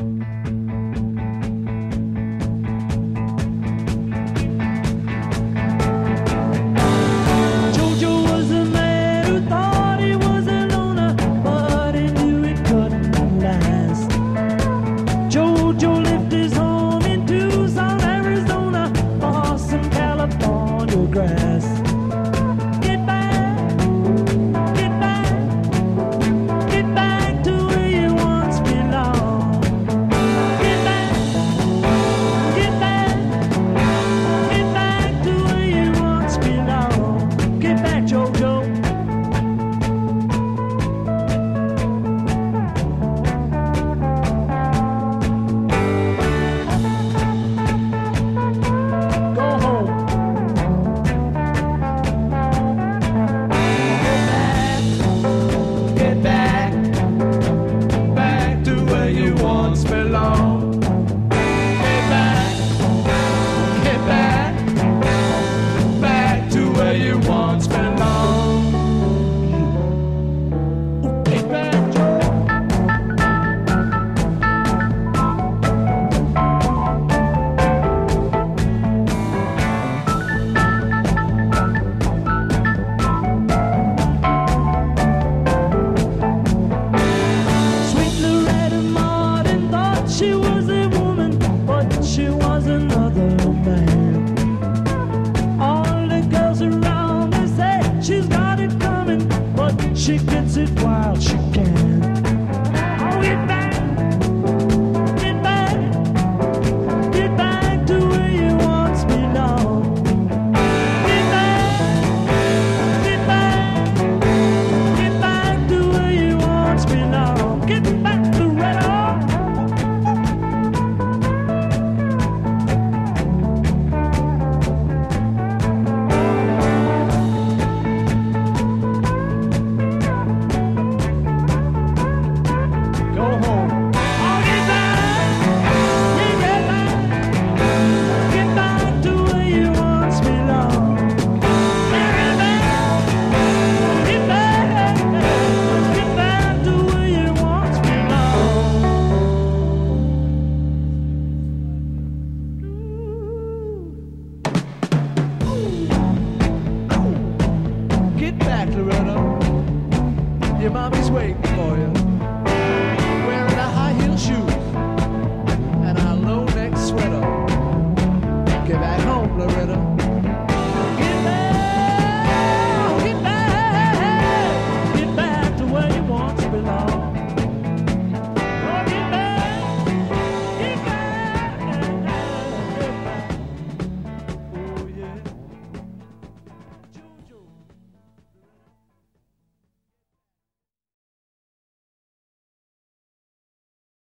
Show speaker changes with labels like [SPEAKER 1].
[SPEAKER 1] Jojo
[SPEAKER 2] you
[SPEAKER 1] she gets it
[SPEAKER 2] back, Loretta. Your mommy's waiting for you.